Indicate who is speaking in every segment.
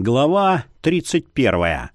Speaker 1: Глава 31.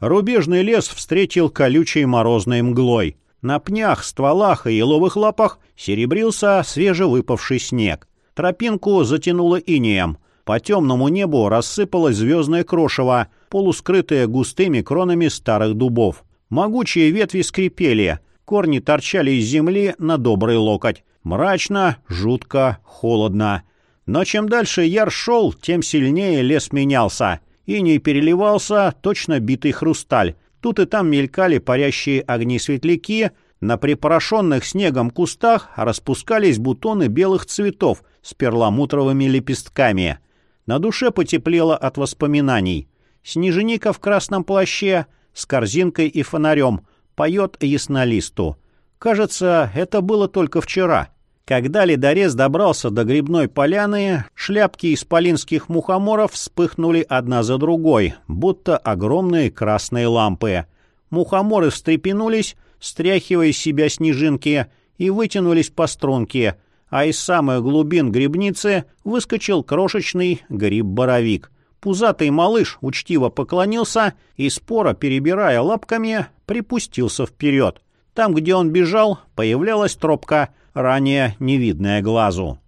Speaker 1: Рубежный лес встретил колючей морозной мглой. На пнях, стволах и еловых лапах серебрился свежевыпавший снег. Тропинку затянуло инеем. По темному небу рассыпалось звездное крошево, полускрытое густыми кронами старых дубов. Могучие ветви скрипели, корни торчали из земли на добрый локоть. Мрачно, жутко, холодно. Но чем дальше Яр шел, тем сильнее лес менялся. И не переливался точно битый хрусталь. Тут и там мелькали парящие огни-светляки, на припорошенных снегом кустах распускались бутоны белых цветов с перламутровыми лепестками. На душе потеплело от воспоминаний. Снеженика в красном плаще с корзинкой и фонарем поет яснолисту. Кажется, это было только вчера. Когда ледорез добрался до грибной поляны, шляпки исполинских мухоморов вспыхнули одна за другой, будто огромные красные лампы. Мухоморы встрепенулись, стряхивая из себя снежинки, и вытянулись по струнке, а из самых глубин грибницы выскочил крошечный гриб-боровик. Пузатый малыш учтиво поклонился и, споро перебирая лапками, припустился вперед. Там, где он бежал, появлялась тропка — ранее невидное глазу.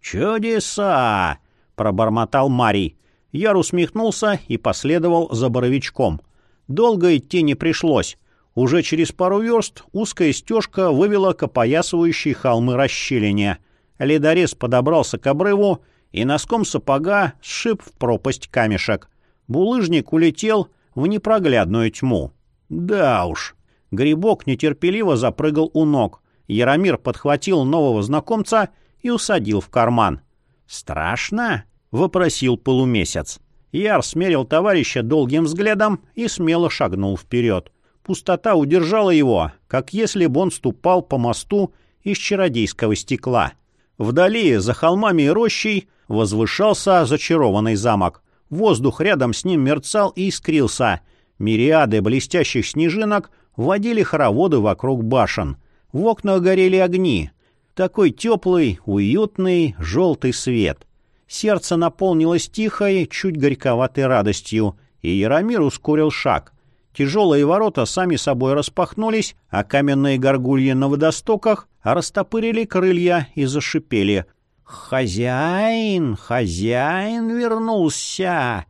Speaker 1: «Чудеса!» — пробормотал Марий. Яр усмехнулся и последовал за боровичком. Долго идти не пришлось. Уже через пару верст узкая стежка вывела к опоясывающей холмы расщелине. Ледорез подобрался к обрыву и носком сапога сшиб в пропасть камешек. Булыжник улетел в непроглядную тьму. Да уж. Грибок нетерпеливо запрыгал у ног. Яромир подхватил нового знакомца и усадил в карман. «Страшно?» — вопросил полумесяц. Яр смерил товарища долгим взглядом и смело шагнул вперед. Пустота удержала его, как если бы он ступал по мосту из чародейского стекла. Вдали, за холмами и рощей, возвышался зачарованный замок. Воздух рядом с ним мерцал и искрился. Мириады блестящих снежинок водили хороводы вокруг башен — в окнах горели огни. Такой теплый, уютный, желтый свет. Сердце наполнилось тихой, чуть горьковатой радостью, и Яромир ускорил шаг. Тяжелые ворота сами собой распахнулись, а каменные горгульи на водостоках растопырили крылья и зашипели. «Хозяин! Хозяин вернулся!»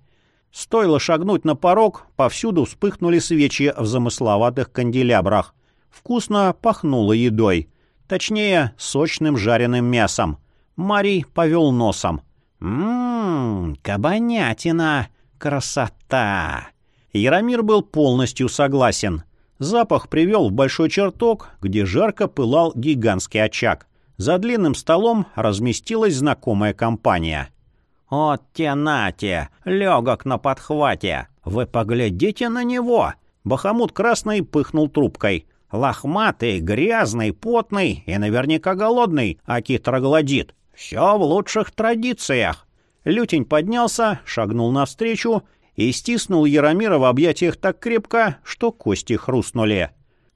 Speaker 1: Стоило шагнуть на порог, повсюду вспыхнули свечи в замысловатых канделябрах. Вкусно пахнуло едой. Точнее, сочным жареным мясом. Марий повел носом. «Ммм, кабанятина! Красота!» Яромир был полностью согласен. Запах привел в большой чертог, где жарко пылал гигантский очаг. За длинным столом разместилась знакомая компания. «От те-нате! Легок на подхвате! Вы поглядите на него!» Бахамут Красный пыхнул трубкой. Лохматый, грязный, потный и наверняка голодный, аки троглодит. Все в лучших традициях. Лютень поднялся, шагнул навстречу и стиснул Яромира в объятиях так крепко, что кости хрустнули.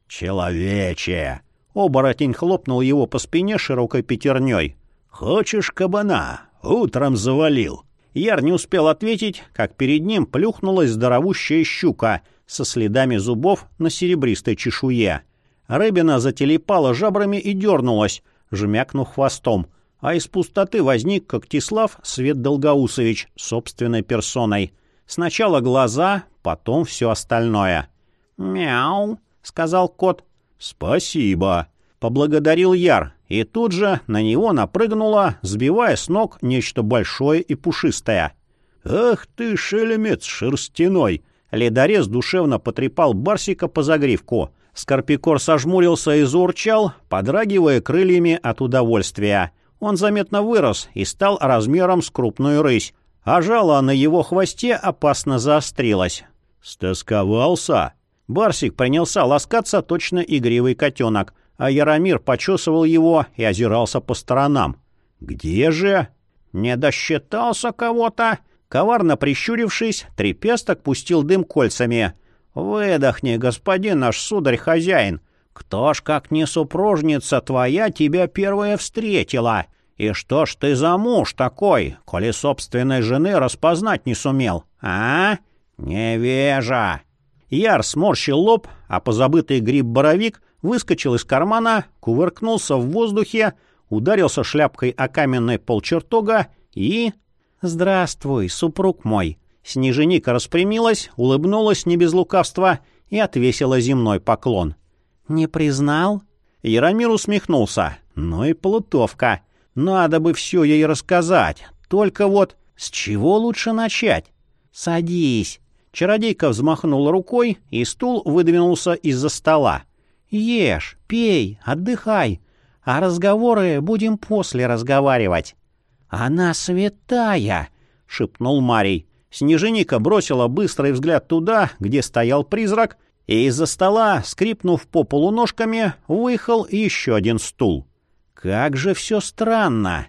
Speaker 1: «Человече!» Оборотень хлопнул его по спине широкой пятерней. «Хочешь кабана? Утром завалил». Яр не успел ответить, как перед ним плюхнулась здоровущая щука со следами зубов на серебристой чешуе. Рыбина зателепала жабрами и дернулась, жмякнув хвостом, а из пустоты возник Когтислав Свет Долгоусович собственной персоной. Сначала глаза, потом все остальное. «Мяу», — сказал кот. «Спасибо», — поблагодарил Яр, и тут же на него напрыгнула, сбивая с ног нечто большое и пушистое. «Ах ты, шелемец шерстяной!» Ледорез душевно потрепал Барсика по загривку. Скорпикор сожмурился и заурчал, подрагивая крыльями от удовольствия. Он заметно вырос и стал размером с крупную рысь, а жало на его хвосте опасно заострилось. «Стосковался?» Барсик принялся ласкаться точно игривый котенок, а Яромир почесывал его и озирался по сторонам. «Где же?» «Не досчитался кого-то?» Коварно прищурившись, трепесток пустил дым кольцами. «Выдохни, господин наш сударь-хозяин. Кто ж, как не супружница твоя, тебя первая встретила? «И что ж ты за муж такой, коли собственной жены распознать не сумел, а? Невежа!» Яр сморщил лоб, а позабытый гриб-боровик выскочил из кармана, кувыркнулся в воздухе, ударился шляпкой о каменный пол чертога и... «Здравствуй, супруг мой!» Снеженика распрямилась, улыбнулась не без лукавства и отвесила земной поклон. «Не признал?» Яромир усмехнулся. «Ну и плутовка. Надо бы все ей рассказать. Только вот с чего лучше начать?» «Садись». Чародейка взмахнула рукой, и стул выдвинулся из-за стола. «Ешь, пей, отдыхай, а разговоры будем после разговаривать». «Она святая!» — шепнул Марий. Снеженика бросила быстрый взгляд туда, где стоял призрак, и из-за стола, скрипнув по полу ножками, выехал еще один стул. Как же все странно!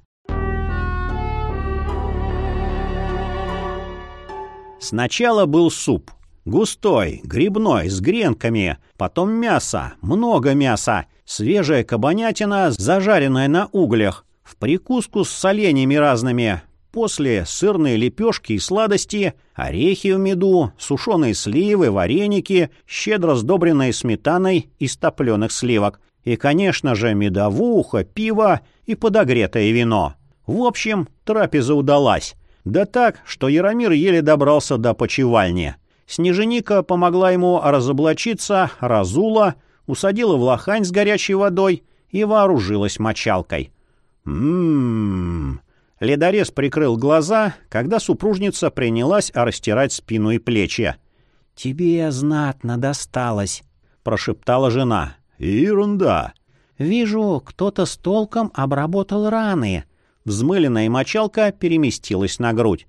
Speaker 1: Сначала был суп. Густой, грибной, с гренками, потом мясо, много мяса, свежая кабанятина, зажаренная на углях, в прикуску с соленьями разными, После сырные лепешки и сладости, орехи в меду, сушеные сливы, вареники, щедро сдобренные сметаной из топленых сливок. И, конечно же, медовуха, пиво и подогретое вино. В общем, трапеза удалась. Да так, что Яромир еле добрался до почевальни. Снеженика помогла ему разоблачиться, разула, усадила в лохань с горячей водой и вооружилась мочалкой. «М-м-м!» Ледорез прикрыл глаза, когда супружница принялась растирать спину и плечи. «Тебе знатно досталось», — прошептала жена. «Ерунда». «Вижу, кто-то с толком обработал раны». Взмыленная мочалка переместилась на грудь.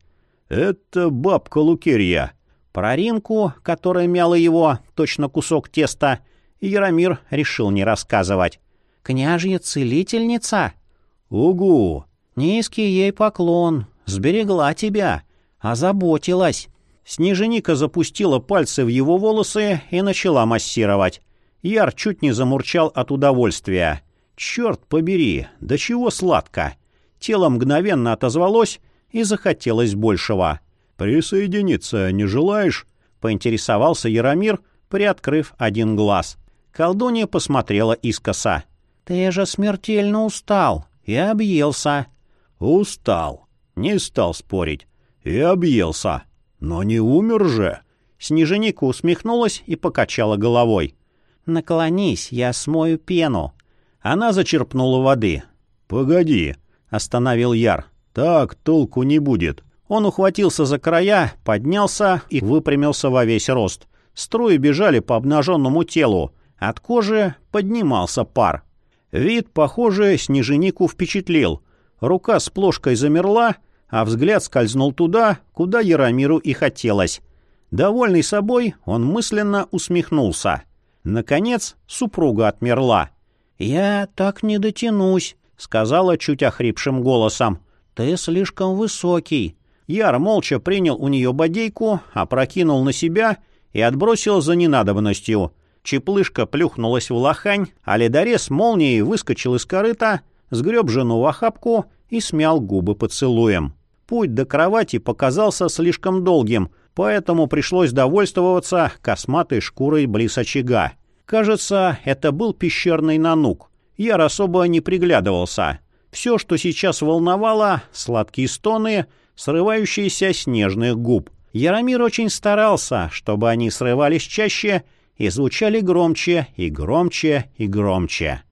Speaker 1: «Это бабка Лукерья». Про Ринку, которая мяла его, точно кусок теста, Яромир решил не рассказывать. «Княжья целительница?» «Угу!» Низкий ей поклон, сберегла тебя, озаботилась. Снеженика запустила пальцы в его волосы и начала массировать. Яр чуть не замурчал от удовольствия. «Черт побери, да чего сладко!» Тело мгновенно отозвалось и захотелось большего. «Присоединиться не желаешь?» — поинтересовался Яромир, приоткрыв один глаз. Колдунья посмотрела искоса. «Ты же смертельно устал и объелся. Устал. Не стал спорить. И объелся. Но не умер же. Снеженика усмехнулась и покачала головой. «Наклонись, я смою пену». Она зачерпнула воды. «Погоди», — остановил Яр. «Так толку не будет». Он ухватился за края, поднялся и выпрямился во весь рост. Струи бежали по обнаженному телу. От кожи поднимался пар. Вид, похоже, снеженику впечатлил — Рука с плошкой замерла, а взгляд скользнул туда, куда Яромиру и хотелось. Довольный собой, он мысленно усмехнулся. Наконец, супруга отмерла. «Я так не дотянусь», — сказала чуть охрипшим голосом. «Ты слишком высокий». Яр молча принял у нее бодейку, опрокинул на себя и отбросил за ненадобностью. Чеплышка плюхнулась в лохань, а ледорез молнией выскочил из корыта, сгреб жену в охапку и смял губы поцелуем. Путь до кровати показался слишком долгим, поэтому пришлось довольствоваться косматой шкурой близ очага. Кажется, это был пещерный нанук. Я особо не приглядывался. Все, что сейчас волновало, сладкие стоны, срывающиеся снежных губ. Яромир очень старался, чтобы они срывались чаще и звучали громче и громче и громче.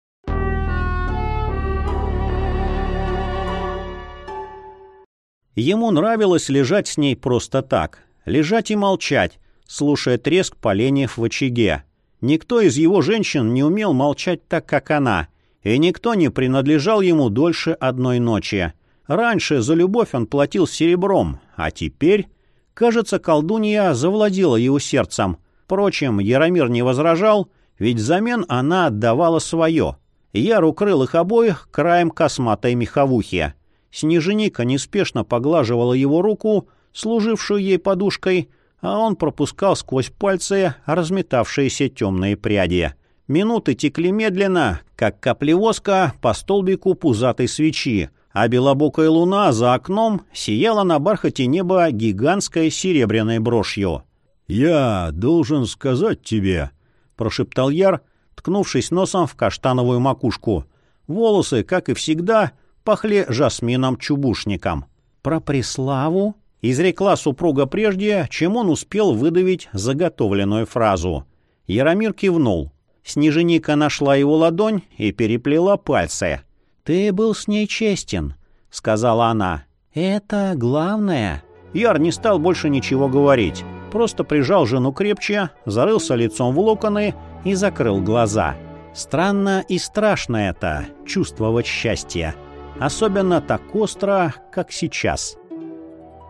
Speaker 1: Ему нравилось лежать с ней просто так, лежать и молчать, слушая треск поленьев в очаге. Никто из его женщин не умел молчать так, как она, и никто не принадлежал ему дольше одной ночи. Раньше за любовь он платил серебром, а теперь... Кажется, колдунья завладела его сердцем. Впрочем, Яромир не возражал, ведь взамен она отдавала свое. Я укрыл их обоих краем косматой меховухи. Снеженика неспешно поглаживала его руку, служившую ей подушкой, а он пропускал сквозь пальцы разметавшиеся темные пряди. Минуты текли медленно, как капли воска по столбику пузатой свечи, а белобокая луна за окном сияла на бархате неба гигантской серебряной брошью.
Speaker 2: «Я должен сказать тебе», — прошептал Яр, ткнувшись носом в каштановую макушку. Волосы, как и всегда, пахли жасмином-чубушником.
Speaker 1: «Про Преславу?» — изрекла супруга прежде, чем он успел выдавить заготовленную фразу. Яромир кивнул. Снеженика нашла его ладонь и переплела пальцы. «Ты был с ней честен», — сказала она. «Это главное». Яр не стал больше ничего говорить. Просто прижал жену крепче, зарылся лицом в локоны и закрыл глаза. Странно и страшно это — чувствовать счастье. Особенно так остро, как сейчас.